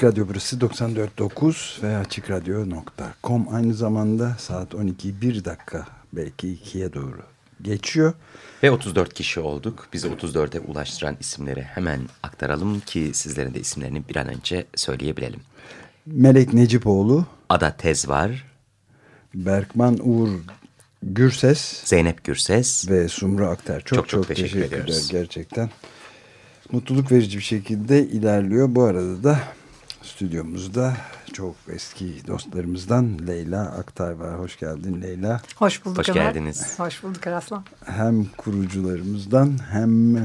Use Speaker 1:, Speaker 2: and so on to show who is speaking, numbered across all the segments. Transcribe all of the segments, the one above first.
Speaker 1: Açık Radyo burası 94.9 ve açıkradyo.com aynı zamanda saat 12 1 dakika belki 2'ye doğru geçiyor.
Speaker 2: Ve 34 kişi olduk. Bizi 34'e ulaştıran isimleri hemen aktaralım ki sizlerin de isimlerini bir an önce söyleyebilelim.
Speaker 1: Melek Necipoğlu,
Speaker 2: Ada Tez var,
Speaker 1: Berkman Uğur Gürses
Speaker 2: Zeynep Gürses.
Speaker 1: ve Sumru Akter. Çok çok,
Speaker 2: Çok çok teşekkür
Speaker 1: teşekkürler
Speaker 2: ediyoruz.
Speaker 1: gerçekten. Mutluluk verici bir şekilde ilerliyor. Bu arada da stüdyomuzda çok eski dostlarımızdan Leyla Aktay var. Hoş geldin Leyla.
Speaker 3: Hoş bulduk
Speaker 2: Hoş
Speaker 3: Ömer.
Speaker 2: geldiniz.
Speaker 3: Hoş bulduk Araslan.
Speaker 1: hem kurucularımızdan hem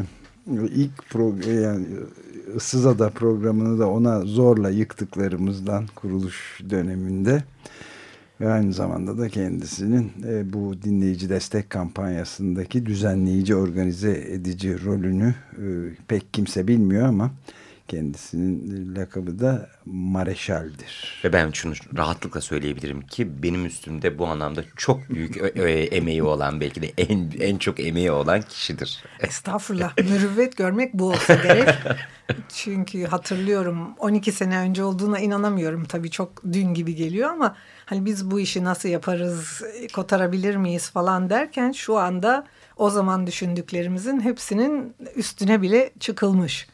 Speaker 1: ilk pro yani Issız Ada programını da ona zorla yıktıklarımızdan kuruluş döneminde ve aynı zamanda da kendisinin e, bu dinleyici destek kampanyasındaki düzenleyici organize edici rolünü e, pek kimse bilmiyor ama kendisinin lakabı da Mareşal'dir.
Speaker 2: Ve ben şunu rahatlıkla söyleyebilirim ki benim üstümde bu anlamda çok büyük emeği olan belki de en, en çok emeği olan kişidir.
Speaker 3: Estağfurullah. Mürüvvet görmek bu olsa gerek. Çünkü hatırlıyorum 12 sene önce olduğuna inanamıyorum. Tabii çok dün gibi geliyor ama hani biz bu işi nasıl yaparız, kotarabilir miyiz falan derken şu anda o zaman düşündüklerimizin hepsinin üstüne bile çıkılmış.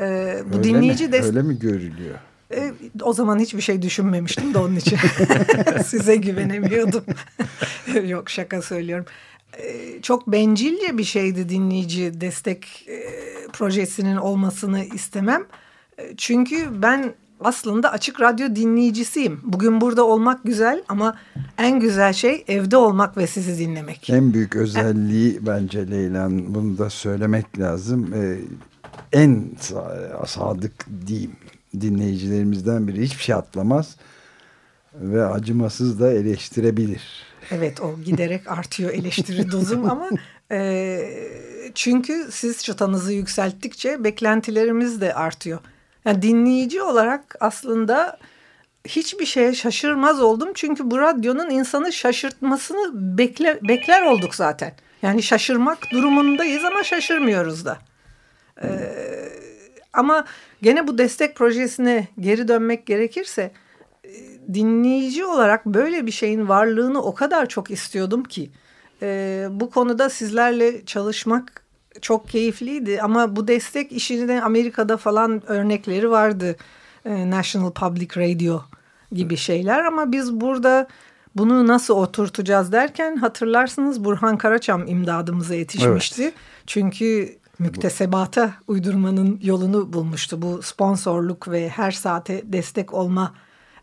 Speaker 3: Ee, bu
Speaker 1: Öyle
Speaker 3: dinleyici
Speaker 1: mi? Öyle mi görülüyor?
Speaker 3: E, o zaman hiçbir şey düşünmemiştim de onun için size güvenemiyordum. Yok şaka söylüyorum. E, çok bencilce bir şeydi dinleyici destek e, projesinin olmasını istemem. E, çünkü ben aslında açık radyo dinleyicisiyim. Bugün burada olmak güzel ama en güzel şey evde olmak ve sizi dinlemek.
Speaker 1: En büyük özelliği bence Leyla'nın bunu da söylemek lazım. Ee, en sa- sadık diyeyim dinleyicilerimizden biri hiçbir şey atlamaz ve acımasız da eleştirebilir.
Speaker 3: Evet o giderek artıyor eleştiri dozum ama e, çünkü siz çıtanızı yükselttikçe beklentilerimiz de artıyor. Yani dinleyici olarak aslında hiçbir şeye şaşırmaz oldum çünkü bu radyonun insanı şaşırtmasını bekle, bekler olduk zaten. Yani şaşırmak durumundayız ama şaşırmıyoruz da. Ee, ama gene bu destek projesine geri dönmek gerekirse e, dinleyici olarak böyle bir şeyin varlığını o kadar çok istiyordum ki e, bu konuda sizlerle çalışmak çok keyifliydi. Ama bu destek işini Amerika'da falan örnekleri vardı. E, National Public Radio gibi şeyler. Ama biz burada bunu nasıl oturtacağız derken hatırlarsınız Burhan Karaçam imdadımıza yetişmişti. Çünkü müktesebata uydurmanın yolunu bulmuştu. Bu sponsorluk ve her saate destek olma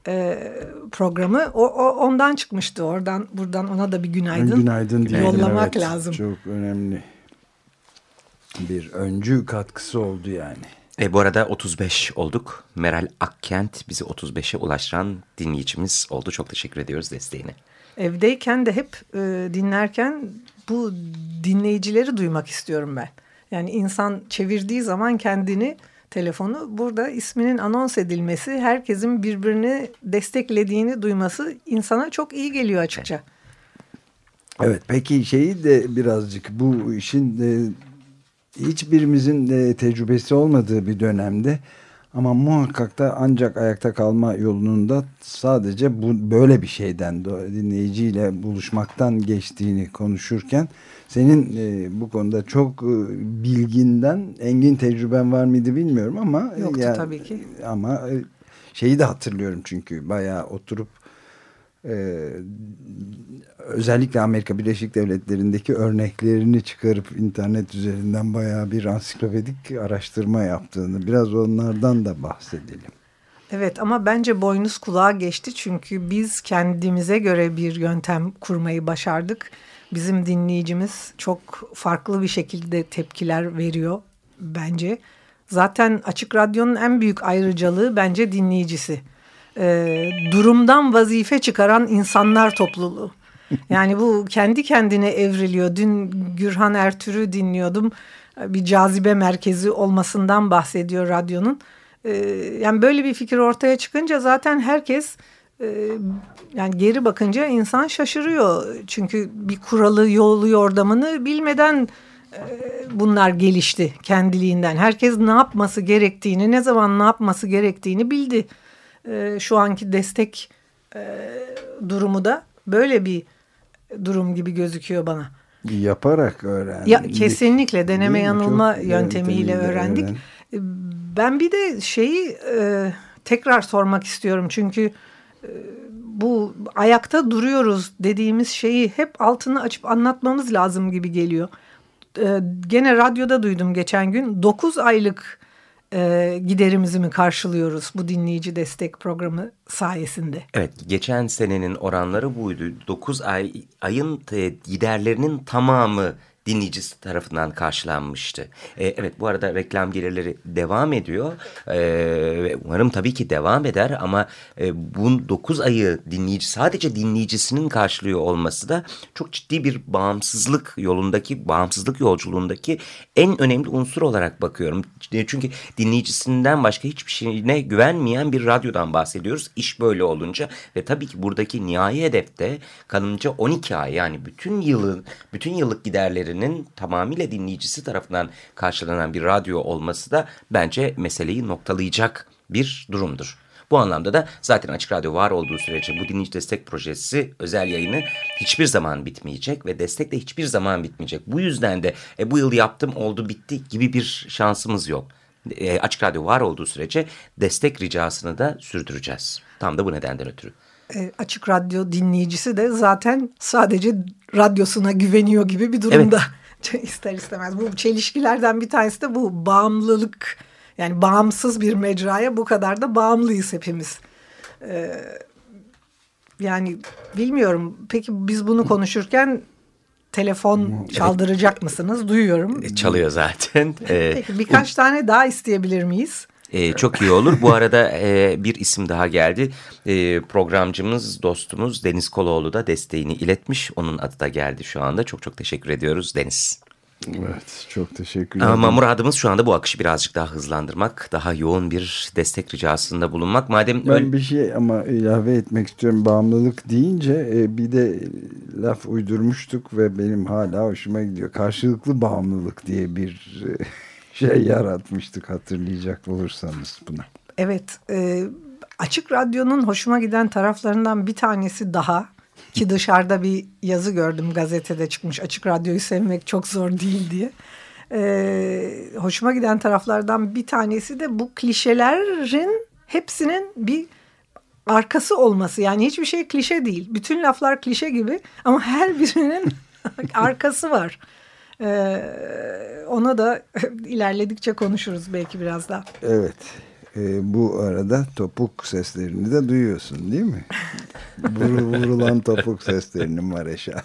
Speaker 3: e, programı o, o ondan çıkmıştı. Oradan buradan ona da bir günaydın,
Speaker 1: Günaydın diyelim.
Speaker 3: yollamak
Speaker 1: Evet,
Speaker 3: lazım.
Speaker 1: Çok önemli bir öncü katkısı oldu yani.
Speaker 2: E, bu arada 35 olduk. Meral Akkent bizi 35'e ulaştıran dinleyicimiz oldu. Çok teşekkür ediyoruz desteğine.
Speaker 3: Evdeyken de hep e, dinlerken bu dinleyicileri duymak istiyorum ben. Yani insan çevirdiği zaman kendini telefonu burada isminin anons edilmesi, herkesin birbirini desteklediğini duyması insana çok iyi geliyor açıkça.
Speaker 1: Evet peki şeyi de birazcık bu işin e, hiçbirimizin de tecrübesi olmadığı bir dönemde ama muhakkak da ancak ayakta kalma yolunun da sadece bu böyle bir şeyden dinleyiciyle buluşmaktan geçtiğini konuşurken senin e, bu konuda çok e, bilginden engin tecrüben var mıydı bilmiyorum ama
Speaker 3: Yoktu
Speaker 1: ya-
Speaker 3: tabii ki.
Speaker 1: ama e, şeyi de hatırlıyorum çünkü bayağı oturup e, özellikle Amerika Birleşik Devletleri'ndeki örneklerini çıkarıp internet üzerinden bayağı bir ansiklopedik araştırma yaptığını biraz onlardan da bahsedelim.
Speaker 3: Evet ama bence boynuz kulağa geçti çünkü biz kendimize göre bir yöntem kurmayı başardık. Bizim dinleyicimiz çok farklı bir şekilde tepkiler veriyor bence. Zaten Açık Radyo'nun en büyük ayrıcalığı bence dinleyicisi. Ee, durumdan vazife çıkaran insanlar topluluğu. Yani bu kendi kendine evriliyor. Dün Gürhan Ertür'ü dinliyordum. Bir cazibe merkezi olmasından bahsediyor radyonun. Ee, yani böyle bir fikir ortaya çıkınca zaten herkes e, yani geri bakınca insan şaşırıyor. Çünkü bir kuralı, yolu, yordamını bilmeden e, bunlar gelişti kendiliğinden. Herkes ne yapması gerektiğini, ne zaman ne yapması gerektiğini bildi. E, şu anki destek durumu da böyle bir durum gibi gözüküyor bana.
Speaker 1: Yaparak öğrendik.
Speaker 3: Ya, kesinlikle deneme yanılma yöntemiyle öğrendik. Öğren. Ben bir de şeyi e, tekrar sormak istiyorum çünkü e, bu ayakta duruyoruz dediğimiz şeyi hep altını açıp anlatmamız lazım gibi geliyor. E, gene radyoda duydum geçen gün 9 aylık e, giderimizi mi karşılıyoruz bu dinleyici destek programı sayesinde?
Speaker 2: Evet geçen senenin oranları buydu. 9 ay ayın giderlerinin tamamı dinleyicisi tarafından karşılanmıştı. E, evet bu arada reklam gelirleri devam ediyor. E, umarım tabii ki devam eder ama e, bu 9 ayı dinleyici sadece dinleyicisinin karşılıyor olması da çok ciddi bir bağımsızlık yolundaki bağımsızlık yolculuğundaki en önemli unsur olarak bakıyorum. Çünkü dinleyicisinden başka hiçbir şeyine güvenmeyen bir radyodan bahsediyoruz. İş böyle olunca ve tabii ki buradaki nihai hedefte kanımca 12 ay yani bütün yılın bütün yıllık giderlerin dinleyicilerinin tamamıyla dinleyicisi tarafından karşılanan bir radyo olması da bence meseleyi noktalayacak bir durumdur. Bu anlamda da zaten Açık Radyo var olduğu sürece bu dinleyici destek projesi özel yayını hiçbir zaman bitmeyecek ve destek de hiçbir zaman bitmeyecek. Bu yüzden de e, bu yıl yaptım oldu bitti gibi bir şansımız yok. E, Açık Radyo var olduğu sürece destek ricasını da sürdüreceğiz. Tam da bu nedenden ötürü
Speaker 3: e, açık radyo dinleyicisi de zaten sadece radyosuna güveniyor gibi bir durumda. Evet. İster istemez. Bu çelişkilerden bir tanesi de bu bağımlılık. Yani bağımsız bir mecraya bu kadar da bağımlıyız hepimiz. Ee, yani bilmiyorum. Peki biz bunu konuşurken telefon çaldıracak mısınız? Duyuyorum.
Speaker 2: E, çalıyor zaten.
Speaker 3: Peki birkaç tane daha isteyebilir miyiz?
Speaker 2: E, çok iyi olur. Bu arada e, bir isim daha geldi. E, programcımız, dostumuz Deniz Koloğlu da desteğini iletmiş. Onun adı da geldi şu anda. Çok çok teşekkür ediyoruz Deniz.
Speaker 1: Evet çok teşekkür ederim.
Speaker 2: Ama muradımız şu anda bu akışı birazcık daha hızlandırmak. Daha yoğun bir destek ricasında bulunmak. Madem
Speaker 1: ben bir şey ama ilave etmek istiyorum. Bağımlılık deyince e, bir de laf uydurmuştuk ve benim hala hoşuma gidiyor. Karşılıklı bağımlılık diye bir... E, şey yaratmıştık hatırlayacak olursanız buna.
Speaker 3: Evet e, Açık Radyo'nun hoşuma giden taraflarından bir tanesi daha ki dışarıda bir yazı gördüm gazetede çıkmış Açık Radyo'yu sevmek çok zor değil diye. Ee, hoşuma giden taraflardan bir tanesi de bu klişelerin hepsinin bir arkası olması. Yani hiçbir şey klişe değil. Bütün laflar klişe gibi ama her birinin arkası var. Ee, ona da ilerledikçe konuşuruz belki biraz daha.
Speaker 1: Evet. E, bu arada topuk seslerini de duyuyorsun değil mi? Vur, vurulan topuk seslerini Mareşal.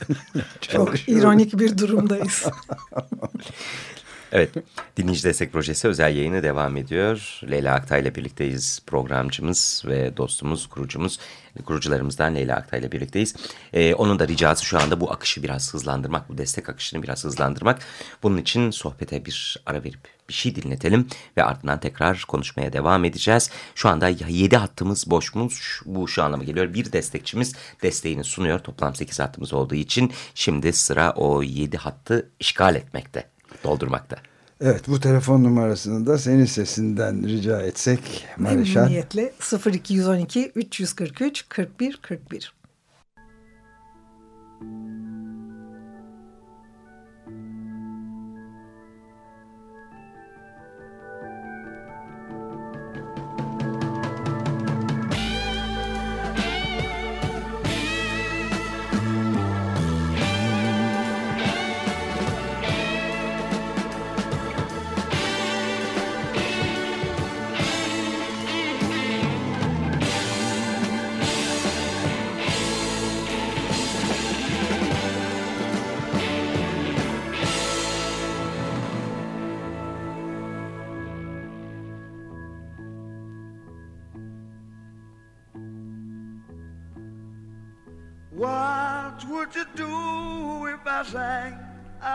Speaker 3: Çok ironik bir durumdayız.
Speaker 2: Evet, Dinleyici Destek Projesi özel yayını devam ediyor. Leyla Aktay ile birlikteyiz programcımız ve dostumuz, kurucumuz, kurucularımızdan Leyla Aktay ile birlikteyiz. Ee, onun da ricası şu anda bu akışı biraz hızlandırmak, bu destek akışını biraz hızlandırmak. Bunun için sohbete bir ara verip bir şey dinletelim ve ardından tekrar konuşmaya devam edeceğiz. Şu anda 7 hattımız boşmuş. Bu şu anlama geliyor. Bir destekçimiz desteğini sunuyor. Toplam 8 hattımız olduğu için şimdi sıra o 7 hattı işgal etmekte doldurmakta.
Speaker 1: Evet bu telefon numarasını da senin sesinden rica etsek
Speaker 3: Mareşal. Memnuniyetle 0212 343 41 41.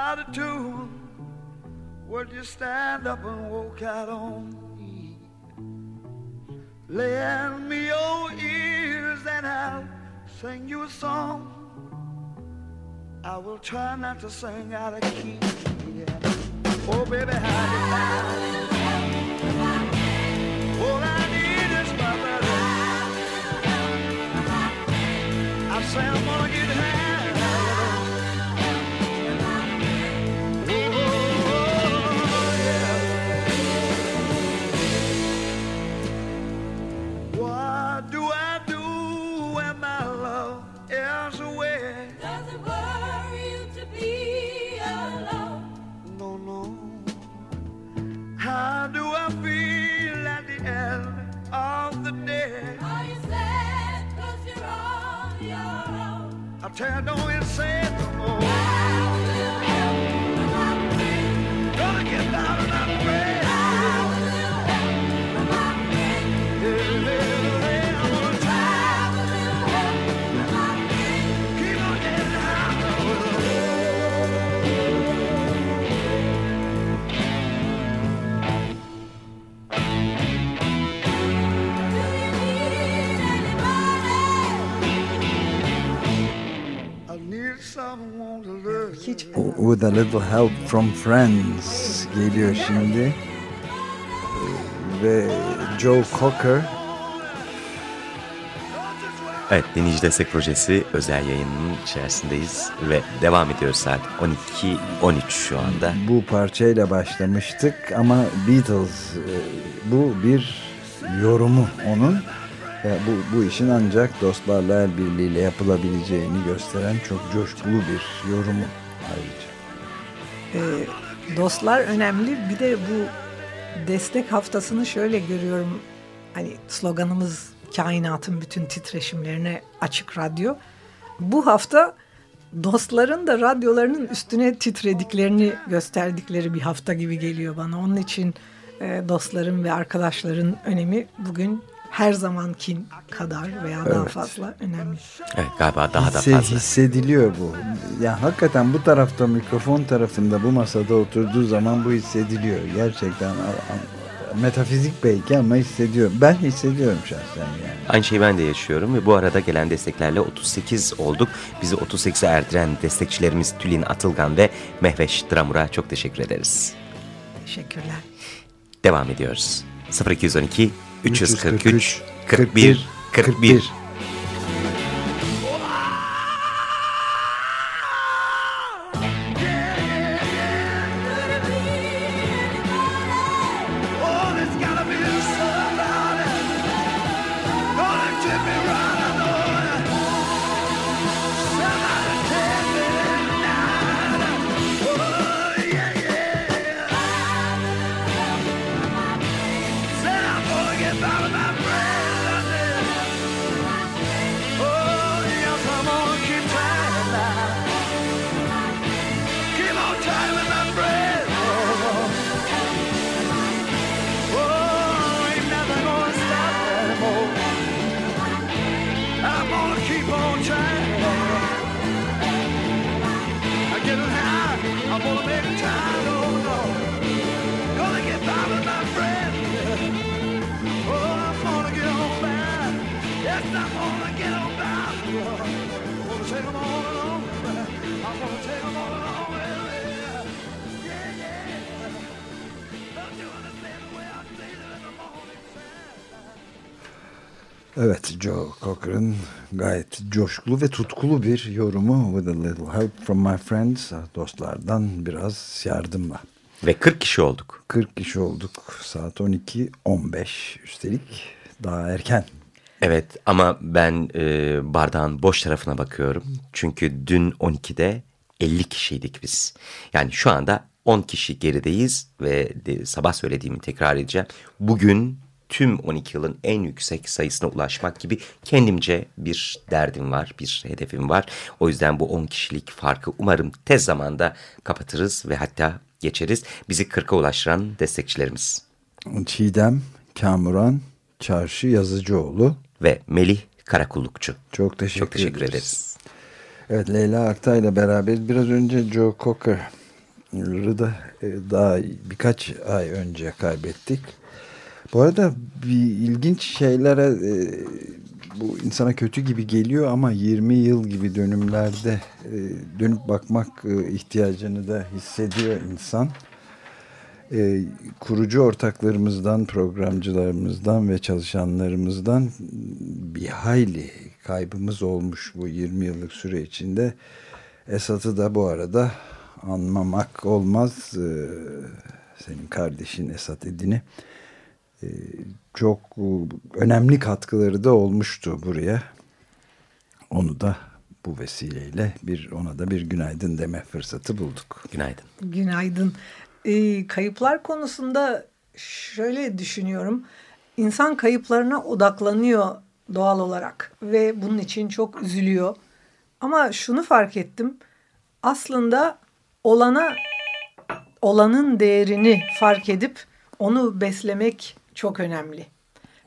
Speaker 4: Out of tune? Would you stand up and walk out on me? Lend me your ears and I'll sing you a song. I will try not to sing out of key. Yeah. Oh, baby, how you
Speaker 5: With
Speaker 1: a little help from friends geliyor şimdi. Ve Joe Cocker
Speaker 2: Evet, Dinleyici Destek Projesi özel yayının içerisindeyiz ve devam ediyoruz saat 12.13 şu anda.
Speaker 1: bu parçayla başlamıştık ama Beatles e, bu bir yorumu onun. Ve bu, bu işin ancak dostlarla el birliğiyle yapılabileceğini gösteren çok coşkulu bir yorumu ayrıca.
Speaker 3: Ee, dostlar önemli. Bir de bu destek haftasını şöyle görüyorum. Hani sloganımız kainatın bütün titreşimlerine açık radyo. Bu hafta dostların da radyolarının üstüne titrediklerini gösterdikleri bir hafta gibi geliyor bana. Onun için e, dostların ve arkadaşların önemi bugün her zamankin kadar veya daha
Speaker 1: Evet.
Speaker 3: fazla önemli.
Speaker 2: Evet, galiba daha da
Speaker 1: Hisse-
Speaker 2: fazla.
Speaker 1: Hissediliyor bu. Ya hakikaten bu tarafta mikrofon tarafında bu masada oturduğu zaman bu hissediliyor. Gerçekten metafizik belki ama hissediyorum. Ben hissediyorum şahsen yani.
Speaker 2: Aynı şeyi ben de yaşıyorum ve bu arada gelen desteklerle 38 olduk. Bizi 38'e erdiren destekçilerimiz Tülin Atılgan ve Mehveş Dramur'a çok teşekkür ederiz.
Speaker 3: Teşekkürler.
Speaker 2: Devam ediyoruz. 0212 343
Speaker 1: 41
Speaker 2: 41 41
Speaker 1: Evet Joe Cocker'ın gayet coşkulu ve tutkulu bir yorumu With a little help from my friends dostlardan biraz yardımla.
Speaker 2: ve 40 kişi olduk.
Speaker 1: 40 kişi olduk saat 12.15 üstelik daha erken.
Speaker 2: Evet ama ben e, bardağın boş tarafına bakıyorum. Çünkü dün 12'de 50 kişiydik biz. Yani şu anda 10 kişi gerideyiz ve de, sabah söylediğimi tekrar edeceğim. Bugün tüm 12 yılın en yüksek sayısına ulaşmak gibi kendimce bir derdim var, bir hedefim var. O yüzden bu 10 kişilik farkı umarım tez zamanda kapatırız ve hatta geçeriz. Bizi 40'a ulaştıran destekçilerimiz
Speaker 1: Çiğdem, Kamuran, Çarşı Yazıcıoğlu
Speaker 2: ve Melih Karakullukçu.
Speaker 1: çok teşekkür,
Speaker 2: Çok teşekkür
Speaker 1: ederiz.
Speaker 2: ederiz.
Speaker 1: Evet Leyla Aktay'la beraber biraz önce Joe Cocker'ı da e, daha birkaç ay önce kaybettik. Bu arada bir ilginç şeylere e, bu insana kötü gibi geliyor ama 20 yıl gibi dönümlerde e, dönüp bakmak e, ihtiyacını da hissediyor insan. E, kurucu ortaklarımızdan, programcılarımızdan ve çalışanlarımızdan bir hayli kaybımız olmuş bu 20 yıllık süre içinde. Esat'ı da bu arada anmamak olmaz. Ee, senin kardeşin Esat Edin'i. Çok e, önemli katkıları da olmuştu buraya. Onu da bu vesileyle bir ona da bir günaydın deme fırsatı bulduk.
Speaker 2: Günaydın.
Speaker 3: Günaydın. Ee, kayıplar konusunda şöyle düşünüyorum. İnsan kayıplarına odaklanıyor doğal olarak ve bunun için çok üzülüyor. Ama şunu fark ettim. Aslında olana olanın değerini fark edip onu beslemek çok önemli.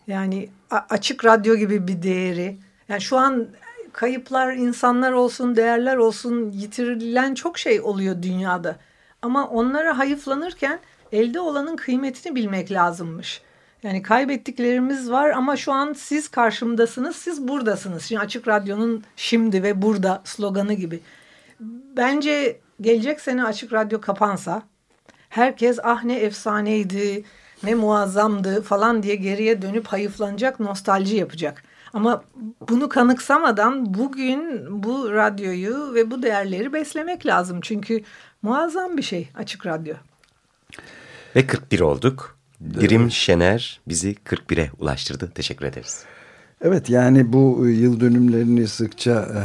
Speaker 3: Yani açık radyo gibi bir değeri. Yani şu an kayıplar insanlar olsun, değerler olsun yitirilen çok şey oluyor dünyada. Ama onlara hayıflanırken elde olanın kıymetini bilmek lazımmış. Yani kaybettiklerimiz var ama şu an siz karşımdasınız, siz buradasınız. Şimdi Açık Radyo'nun şimdi ve burada sloganı gibi. Bence gelecek sene Açık Radyo kapansa herkes ah ne efsaneydi, ne muazzamdı falan diye geriye dönüp hayıflanacak, nostalji yapacak. Ama bunu kanıksamadan bugün bu radyoyu ve bu değerleri beslemek lazım. Çünkü muazzam bir şey Açık Radyo.
Speaker 2: Ve 41 olduk. Dirim Şener bizi 41'e ulaştırdı. Teşekkür ederiz.
Speaker 1: Evet yani bu yıl dönümlerini sıkça e,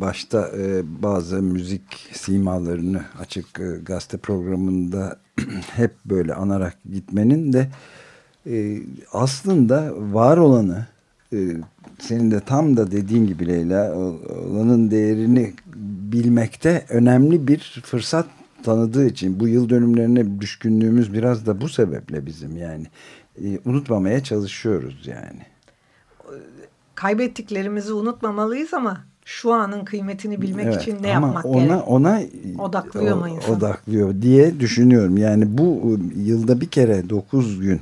Speaker 1: başta e, bazı müzik simalarını açık e, gazete programında hep böyle anarak gitmenin de aslında var olanı senin de tam da dediğin gibi Leyla olanın değerini bilmekte önemli bir fırsat tanıdığı için bu yıl dönümlerine düşkünlüğümüz biraz da bu sebeple bizim yani unutmamaya çalışıyoruz yani
Speaker 3: kaybettiklerimizi unutmamalıyız ama şu anın kıymetini bilmek
Speaker 1: evet,
Speaker 3: için ne yapmak
Speaker 1: ona,
Speaker 3: gerek?
Speaker 1: Ona
Speaker 3: odaklıyor mu insan?
Speaker 1: Odaklıyor diye düşünüyorum. Yani bu yılda bir kere 9 gün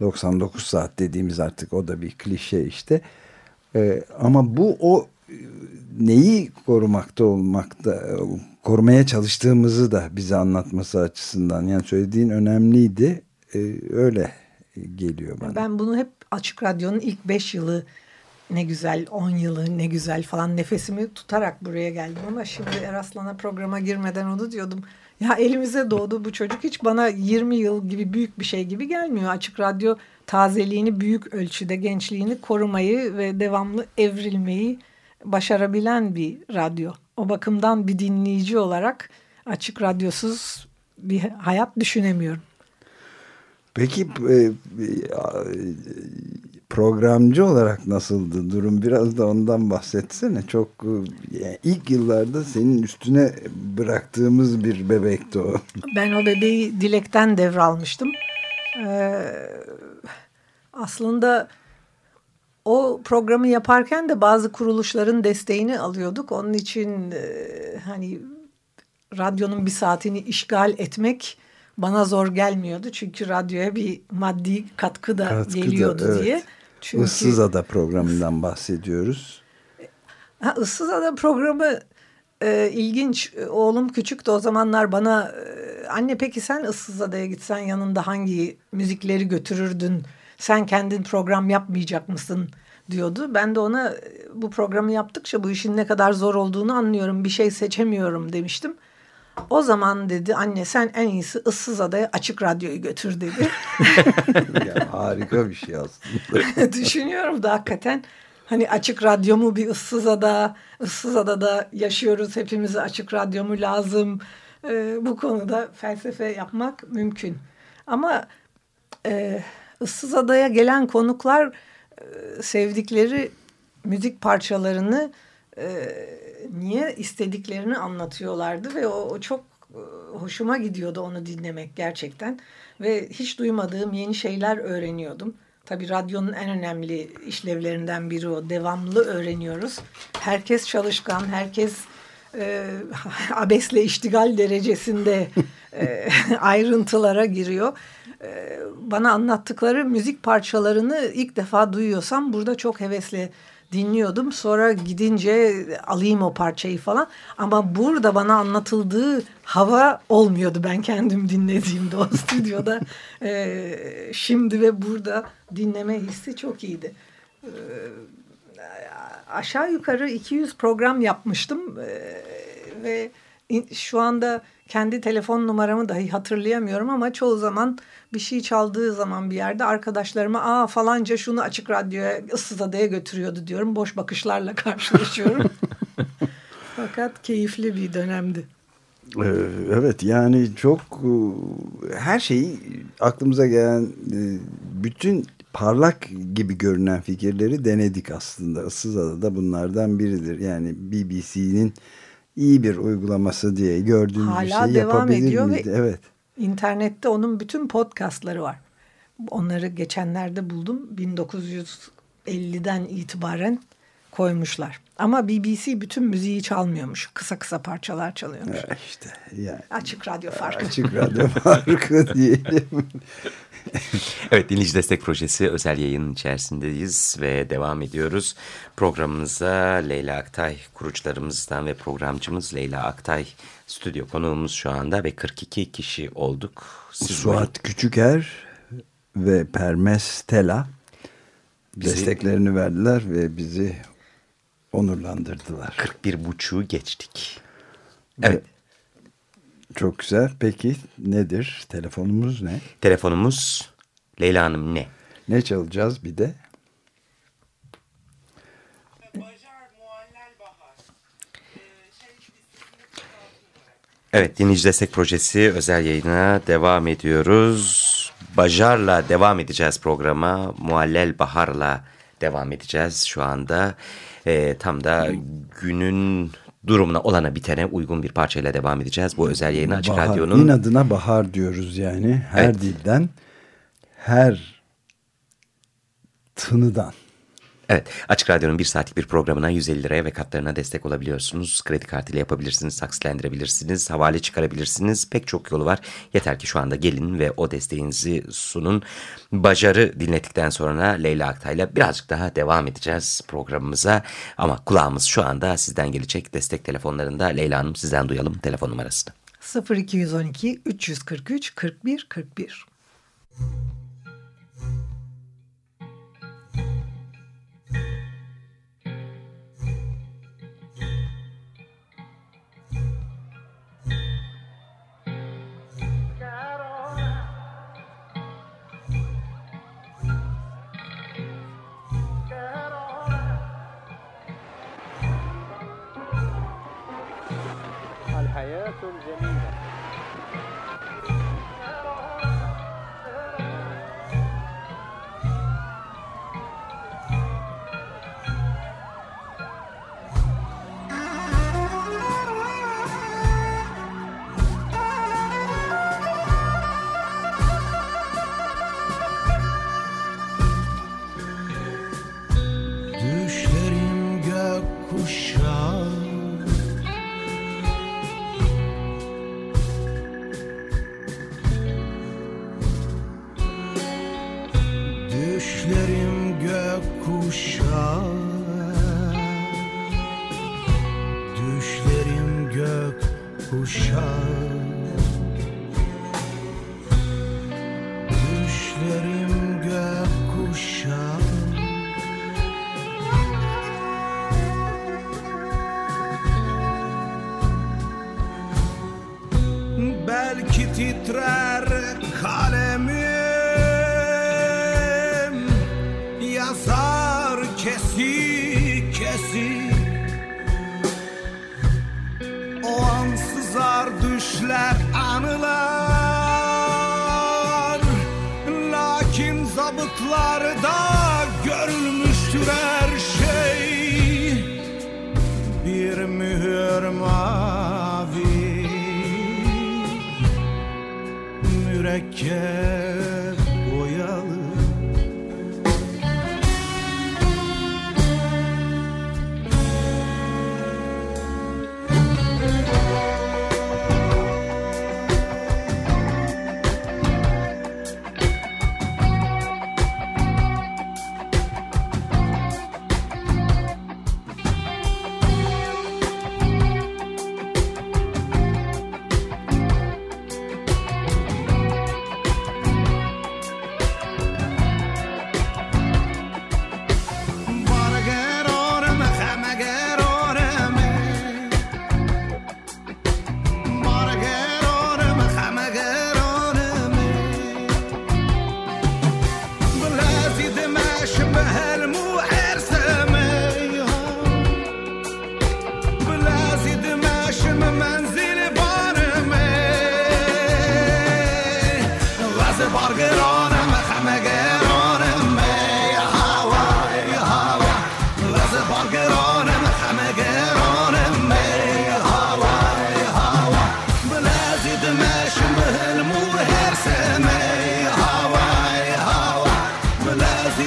Speaker 1: 99 saat dediğimiz artık o da bir klişe işte. Ee, ama bu o neyi korumakta olmakta korumaya çalıştığımızı da bize anlatması açısından yani söylediğin önemliydi. Ee, öyle geliyor bana.
Speaker 3: Ben bunu hep Açık Radyo'nun ilk 5 yılı ne güzel 10 yılı ne güzel falan nefesimi tutarak buraya geldim ama şimdi Eraslan'a programa girmeden onu diyordum. Ya elimize doğdu bu çocuk hiç bana 20 yıl gibi büyük bir şey gibi gelmiyor. Açık Radyo tazeliğini büyük ölçüde gençliğini korumayı ve devamlı evrilmeyi başarabilen bir radyo. O bakımdan bir dinleyici olarak Açık Radyosuz bir hayat düşünemiyorum.
Speaker 1: Peki e, programcı olarak nasıldı durum? Biraz da ondan bahsetsene. Çok e, yani ilk yıllarda senin üstüne bıraktığımız bir bebekti o.
Speaker 3: Ben o bebeği Dilek'ten devralmıştım. Ee, aslında o programı yaparken de bazı kuruluşların desteğini alıyorduk. Onun için e, hani radyonun bir saatini işgal etmek bana zor gelmiyordu. Çünkü radyoya bir maddi katkı da
Speaker 1: Katkı
Speaker 3: geliyordu
Speaker 1: da, evet.
Speaker 3: diye. Çünkü,
Speaker 1: Issız Ada programından bahsediyoruz.
Speaker 3: Ha, Issız Ada programı e, ilginç. Oğlum küçüktü o zamanlar bana e, anne peki sen Issız Ada'ya gitsen yanında hangi müzikleri götürürdün? Sen kendin program yapmayacak mısın? diyordu. Ben de ona bu programı yaptıkça bu işin ne kadar zor olduğunu anlıyorum. Bir şey seçemiyorum demiştim. O zaman dedi anne sen en iyisi ıssız adaya açık radyoyu götür dedi.
Speaker 1: ya, harika bir şey aslında.
Speaker 3: Düşünüyorum da hakikaten hani açık radyo mu bir ıssız ada, ıssız adada yaşıyoruz hepimize açık radyo mu lazım. Ee, bu konuda felsefe yapmak mümkün. Ama e, ıssız adaya gelen konuklar e, sevdikleri müzik parçalarını e, niye istediklerini anlatıyorlardı ve o, o çok e, hoşuma gidiyordu onu dinlemek gerçekten ve hiç duymadığım yeni şeyler öğreniyordum. Tabii radyonun en önemli işlevlerinden biri o. Devamlı öğreniyoruz. Herkes çalışkan, herkes e, abesle iştigal derecesinde e, ayrıntılara giriyor. E, bana anlattıkları müzik parçalarını ilk defa duyuyorsam burada çok hevesle dinliyordum. Sonra gidince alayım o parçayı falan. Ama burada bana anlatıldığı hava olmuyordu ben kendim dinlediğimde o stüdyoda. E, şimdi ve burada dinleme hissi çok iyiydi. E, aşağı yukarı 200 program yapmıştım E, ve in- şu anda kendi telefon numaramı dahi hatırlayamıyorum ama çoğu zaman bir şey çaldığı zaman bir yerde arkadaşlarıma aa falanca şunu açık radyoya ıssız adaya götürüyordu diyorum. Boş bakışlarla karşılaşıyorum. Fakat keyifli bir dönemdi.
Speaker 1: Ee, Evet yani çok e, her şeyi aklımıza gelen e, bütün parlak gibi görünen fikirleri denedik aslında. Issız Adada bunlardan biridir. Yani BBC'nin iyi bir uygulaması diye gördüğümüz bir
Speaker 3: Hala
Speaker 1: şey
Speaker 3: devam
Speaker 1: yapabilir
Speaker 3: ediyor ve-?
Speaker 1: Evet.
Speaker 3: İnternette onun bütün podcastları var. Onları geçenlerde buldum. 1950'den itibaren koymuşlar. Ama BBC bütün müziği çalmıyormuş. Kısa kısa parçalar çalıyormuş.
Speaker 1: Ya işte yani
Speaker 3: Açık radyo farkı.
Speaker 1: açık radyo farkı diyelim.
Speaker 2: Evet dinleyici destek projesi özel yayının içerisindeyiz ve devam ediyoruz. Programımıza Leyla Aktay kurucularımızdan ve programcımız Leyla Aktay stüdyo konuğumuz şu anda ve 42 kişi olduk. Siz
Speaker 1: Suat Küçüker ve Permes Tela
Speaker 2: Bizi-
Speaker 1: desteklerini verdiler ve bizi onurlandırdılar.
Speaker 2: 41 buçuğu geçtik. Evet.
Speaker 1: Çok güzel. Peki nedir? Telefonumuz ne?
Speaker 2: Telefonumuz Leyla Hanım ne?
Speaker 1: Ne çalacağız bir de?
Speaker 2: Evet dinleyici destek projesi özel yayına devam ediyoruz. Bajar'la devam edeceğiz programa. Muallel Bahar'la devam edeceğiz şu anda. Ee, tam da günün durumuna olana bitene uygun bir parçayla devam edeceğiz. Bu özel yayını Açık
Speaker 1: Bahar,
Speaker 2: Radyo'nun
Speaker 1: inadına bahar diyoruz yani. Her
Speaker 2: Evet.
Speaker 1: dilden, her tınıdan.
Speaker 2: Evet, Açık Radyo'nun bir saatlik bir programına 150 liraya ve katlarına destek olabiliyorsunuz. Kredi kartıyla yapabilirsiniz, taksitlendirebilirsiniz, havale çıkarabilirsiniz. Pek çok yolu var. Yeter ki şu anda gelin ve o desteğinizi sunun. Bajarı dinlettikten sonra Leyla Aktay'la birazcık daha devam edeceğiz programımıza. Ama kulağımız şu anda sizden gelecek destek telefonlarında. Leyla Hanım sizden duyalım telefon numarasını.
Speaker 3: 0212 343 41 41.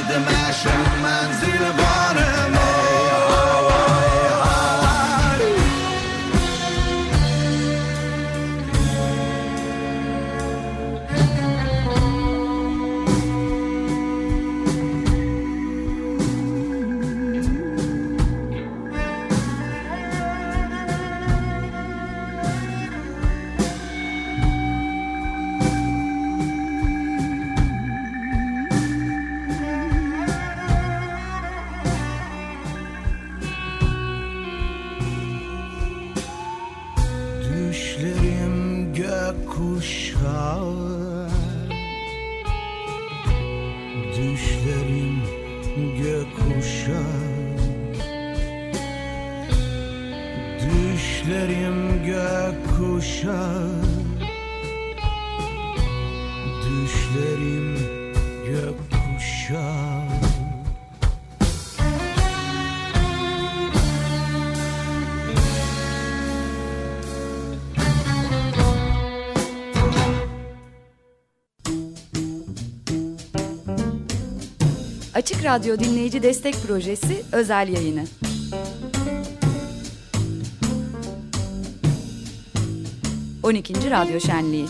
Speaker 6: the mash and man's in a. gökkuşağı Düşlerim gökkuşağı
Speaker 7: Açık Radyo Dinleyici Destek Projesi özel yayını. 12. Radyo Şenliği